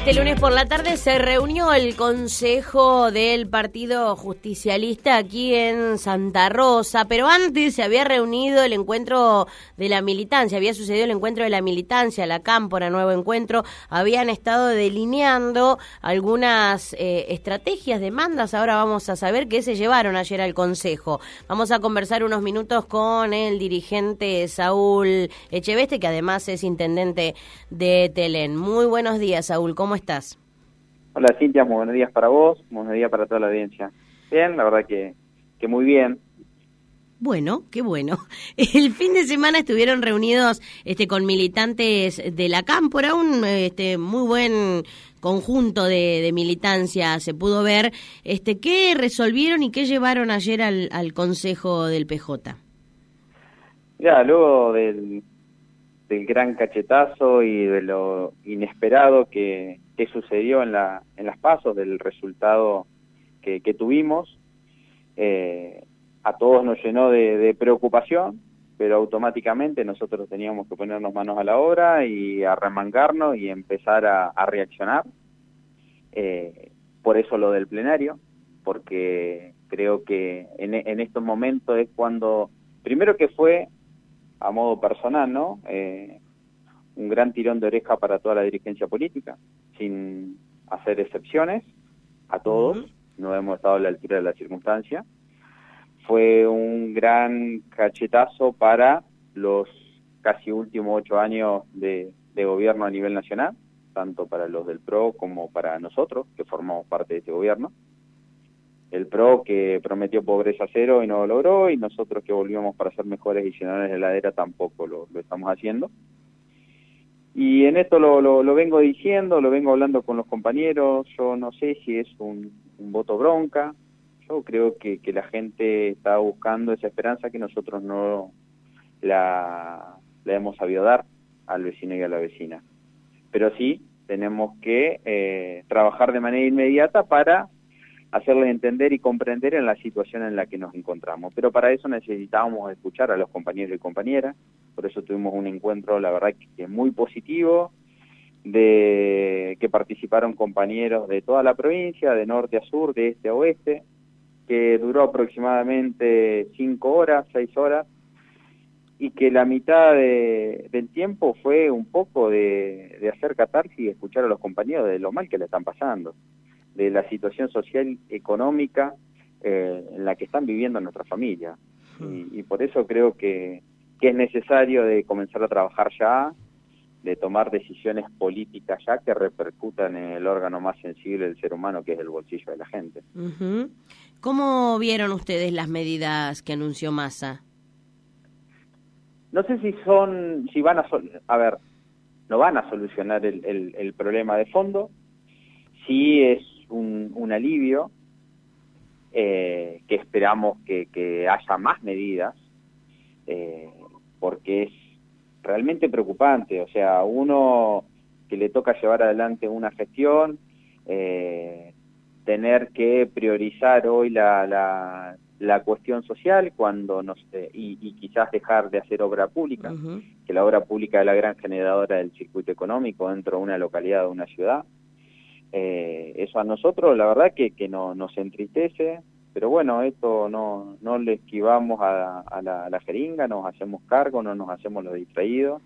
Este lunes por la tarde se reunió el Consejo del Partido Justicialista aquí en Santa Rosa, pero antes se había reunido el encuentro de la militancia, había sucedido el encuentro de la militancia, la Cámpora, nuevo encuentro, habían estado delineando algunas eh, estrategias, demandas, ahora vamos a saber qué se llevaron ayer al Consejo. Vamos a conversar unos minutos con el dirigente Saúl Echeveste, que además es intendente de Telén. Muy buenos días, Saúl, ¿cómo estás? Hola Cintia, muy buenos días para vos, buenos días para toda la audiencia. Bien, la verdad que, que muy bien. Bueno, qué bueno. El fin de semana estuvieron reunidos este, con militantes de la Cámpora, un este, muy buen conjunto de, militancia se pudo ver. Este, ¿Qué resolvieron y qué llevaron ayer al, al Consejo del PJ? Ya, luego del, del gran cachetazo y de lo inesperado que, sucedió en, la, en las pasos, del resultado que, tuvimos, eh, a todos nos llenó de, preocupación, pero automáticamente nosotros teníamos que ponernos manos a la obra y a remangarnos y empezar a, reaccionar. Eh, por eso lo del plenario, porque creo que en, en estos momentos es cuando, primero que fue a modo personal, ¿no? Eh, un gran tirón de oreja para toda la dirigencia política, sin hacer excepciones a todos, no hemos estado a la altura de la circunstancia. Fue un gran cachetazo para los casi últimos ocho años de, de gobierno a nivel nacional, tanto para los del PRO como para nosotros, que formamos parte de este gobierno el PRO que prometió pobreza cero y no lo logró, y nosotros que volvíamos para ser mejores y llenadores de heladera tampoco lo, estamos haciendo. Y en esto lo, lo, vengo diciendo, lo vengo hablando con los compañeros, yo no sé si es un, voto bronca, yo creo que, que, la gente está buscando esa esperanza que nosotros no la, la hemos sabido dar al vecino y a la vecina. Pero sí tenemos que eh, trabajar de manera inmediata para hacerles entender y comprender en la situación en la que nos encontramos. Pero para eso necesitábamos escuchar a los compañeros y compañeras, por eso tuvimos un encuentro, la verdad, que muy positivo, de que participaron compañeros de toda la provincia, de norte a sur, de este a oeste, que duró aproximadamente cinco horas, seis horas, y que la mitad del tiempo fue un poco de, de hacer catarsis y escuchar a los compañeros de lo mal que le están pasando de la situación social económica eh, en la que están viviendo nuestra familia. Hmm. Y, por eso creo que, que es necesario de comenzar a trabajar ya, de tomar decisiones políticas ya que repercutan en el órgano más sensible del ser humano, que es el bolsillo de la gente. ¿Cómo vieron ustedes las medidas que anunció Massa? No sé si son, si van a, a ver, no van a solucionar el, el, el problema de fondo, sí es un, alivio, eh, que esperamos que, haya más medidas, eh, porque es realmente preocupante, o sea, uno que le toca llevar adelante una gestión, eh, tener que priorizar hoy la, la, la cuestión social cuando nos, y, y, quizás dejar de hacer obra pública, que la obra pública es la gran generadora del circuito económico dentro de una localidad o una ciudad. Eh, eso a nosotros la verdad que, que no, nos entristece, pero bueno, esto no, no le esquivamos a, la, jeringa, nos hacemos cargo, no nos hacemos los distraídos,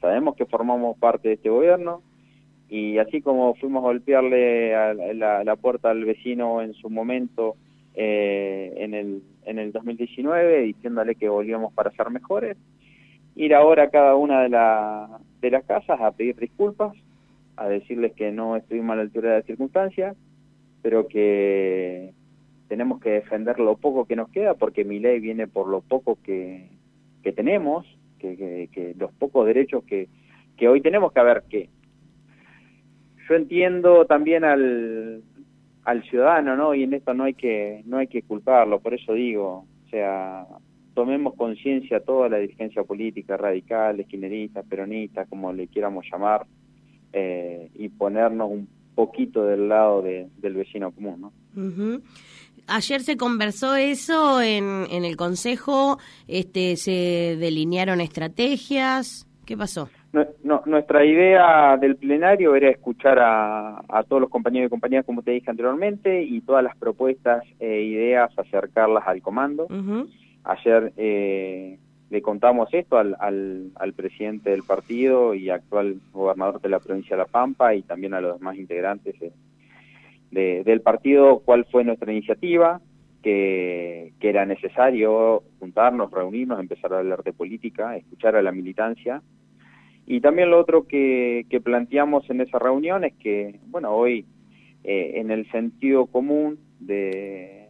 sabemos que formamos parte de este gobierno y así como fuimos a golpearle a la, puerta al vecino en su momento eh, en, el, en el 2019 diciéndole que volvíamos para ser mejores, ir ahora a cada una de, la, de las casas a pedir disculpas, a decirles que no estuvimos a la altura de las circunstancias, pero que tenemos que defender lo poco que nos queda, porque mi ley viene por lo poco que, que tenemos, que, que, los pocos derechos que, que hoy tenemos que ver que yo entiendo también al, al ciudadano, ¿no? Y en esto no hay que no hay que culparlo, por eso digo, o sea, tomemos conciencia toda la dirigencia política, radical, esquinerista, peronista, como le quieramos llamar, eh, y ponernos un poquito del lado del vecino común. ¿no? Ayer se conversó eso en, en el Consejo, este, se delinearon estrategias, ¿qué pasó? No, nuestra idea del plenario era escuchar a, todos los compañeros y compañeras, como te dije anteriormente, y todas las propuestas e ideas, acercarlas al comando. Ayer eh, le contamos esto al, al, presidente del partido y actual gobernador de la provincia de La Pampa y también a los demás integrantes del partido cuál fue nuestra iniciativa, que, que era necesario juntarnos, reunirnos, empezar a hablar de política, escuchar a la militancia. Y también lo otro que, planteamos en esa reunión es que, bueno, hoy eh, en el sentido común de,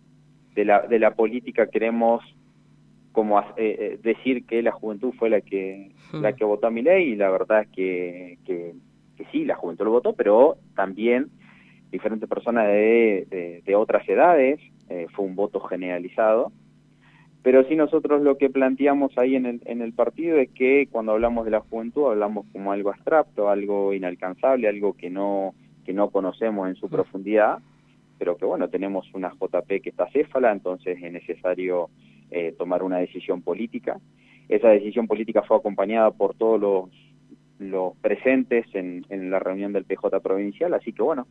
de, la, de la política queremos como eh, eh, decir que la juventud fue la que hmm. la que votó a mi ley y la verdad es que, que, sí, la juventud lo votó, pero también diferentes personas de, de, otras edades, fue un voto generalizado pero sí nosotros lo que planteamos ahí en el, en el partido es que cuando hablamos de la juventud hablamos como algo abstracto, algo inalcanzable, algo que no, que no conocemos en su mm. profundidad, pero que bueno, tenemos una JP que está céfala, entonces es necesario eh, tomar una decisión política. Esa decisión política fue acompañada por todos los, los presentes en, en la reunión del PJ provincial, así que bueno,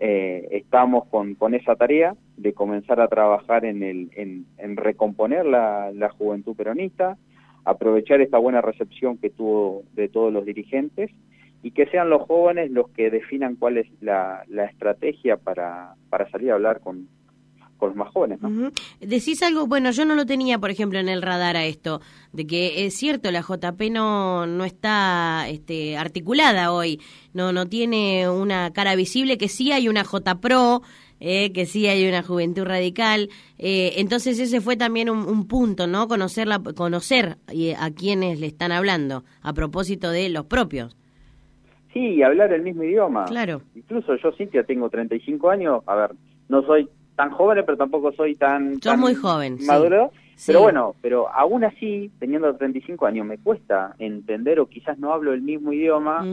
eh, estamos con, con, esa tarea de comenzar a trabajar en, el, en, recomponer la, juventud peronista, aprovechar esta buena recepción que tuvo de todos los dirigentes y que sean los jóvenes los que definan cuál es la, la estrategia para, para salir a hablar con, con los más jóvenes. ¿no? Decís algo, bueno, yo no lo tenía, por ejemplo, en el radar a esto, de que es cierto, la JP no, no está este, articulada hoy, no, no tiene una cara visible, que sí hay una JPRO, eh, que sí hay una juventud radical. Eh, entonces ese fue también un, punto, ¿no? Conocer, la, conocer a quienes le están hablando, a propósito de los propios. Sí, hablar el mismo idioma. Claro. Incluso yo, Cintia, tengo 35 años, a ver, no soy tan joven, pero tampoco soy tan, muy joven, maduro. Pero bueno, pero aún así, teniendo 35 años, me cuesta entender o quizás no hablo el mismo idioma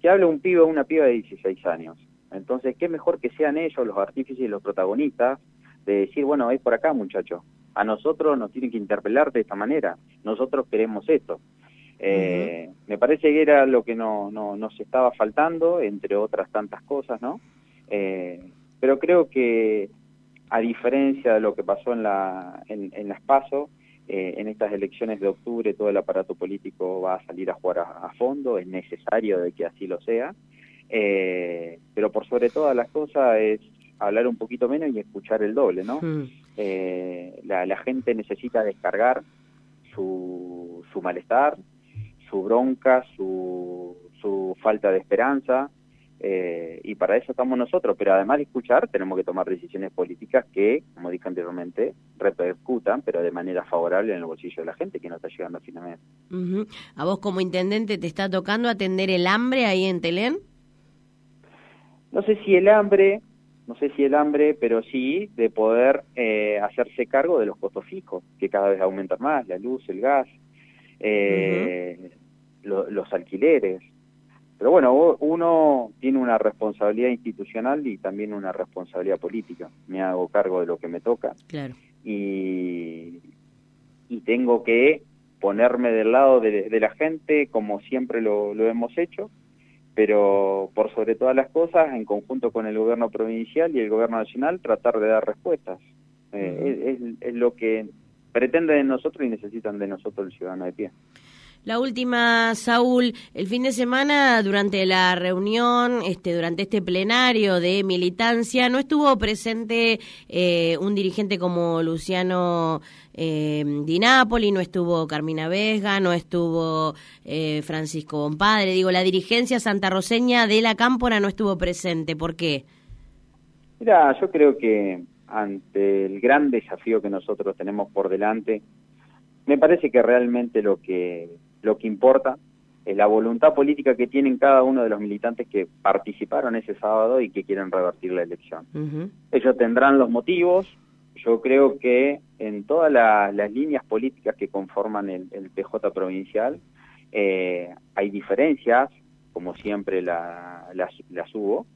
que habla un pibe o una piba de 16 años. Entonces, qué mejor que sean ellos los artífices y los protagonistas de decir, bueno, es por acá, muchachos. A nosotros nos tienen que interpelar de esta manera. Nosotros queremos esto. Eh, me parece que era lo que no, no, nos estaba faltando, entre otras tantas cosas, ¿no? Eh, pero creo que a diferencia de lo que pasó en, la, en, las PASO, eh, en estas elecciones de octubre todo el aparato político va a salir a jugar a, fondo, es necesario de que así lo sea, eh, pero por sobre todas las cosas es hablar un poquito menos y escuchar el doble, ¿no? Hmm. Eh, la, la, gente necesita descargar su, su malestar, su bronca, su, su falta de esperanza, eh, y para eso estamos nosotros, pero además de escuchar, tenemos que tomar decisiones políticas que, como dije anteriormente, repercutan, pero de manera favorable en el bolsillo de la gente que no está llegando a fin de mes. ¿A vos como intendente te está tocando atender el hambre ahí en Telén? No sé si el hambre, no sé si el hambre, pero sí de poder eh, hacerse cargo de los costos fijos, que cada vez aumentan más, la luz, el gas, eh, los alquileres, pero bueno, uno tiene una responsabilidad institucional y también una responsabilidad política. Me hago cargo de lo que me toca. Claro. Y, y tengo que ponerme del lado de, la gente como siempre lo, hemos hecho, pero por sobre todas las cosas, en conjunto con el gobierno provincial y el gobierno nacional, tratar de dar respuestas. Eh, es, es lo que pretenden de nosotros y necesitan de nosotros el ciudadano de pie. La última, Saúl, el fin de semana durante la reunión, este, durante este plenario de militancia, no estuvo presente eh, un dirigente como Luciano eh, Di no estuvo Carmina Vesga, no estuvo eh, Francisco Bompadre, digo, la dirigencia santarroseña de la Cámpora no estuvo presente, ¿por qué? Mira, yo creo que ante el gran desafío que nosotros tenemos por delante, me parece que realmente lo que lo que importa es la voluntad política que tienen cada uno de los militantes que participaron ese sábado y que quieren revertir la elección. Ellos tendrán los motivos, yo creo que en todas las líneas políticas que conforman el, PJ provincial eh, hay diferencias, como siempre las, hubo,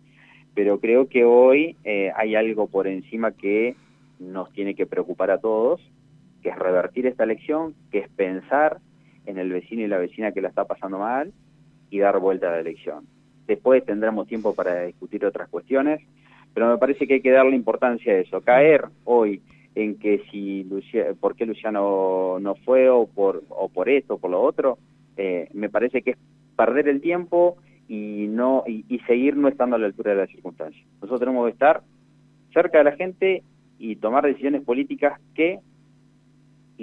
pero creo que hoy eh, hay algo por encima que nos tiene que preocupar a todos, que es revertir esta elección, que es pensar en el vecino y la vecina que la está pasando mal y dar vuelta a la elección. Después tendremos tiempo para discutir otras cuestiones, pero me parece que hay que darle importancia a eso. Caer hoy en que si por qué Luciano no fue o por, o por esto o por lo otro, eh, me parece que es perder el tiempo y no y, y, seguir no estando a la altura de las circunstancias. Nosotros tenemos que estar cerca de la gente y tomar decisiones políticas que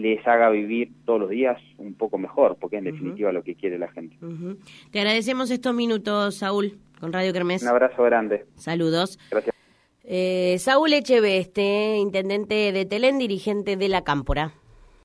les haga vivir todos los días un poco mejor, porque en definitiva lo que quiere la gente. Te agradecemos estos minutos, Saúl, con Radio Kermés. Un abrazo grande. Saludos. Gracias. Eh, Saúl Echeveste, intendente de Telén, dirigente de la Cámpora.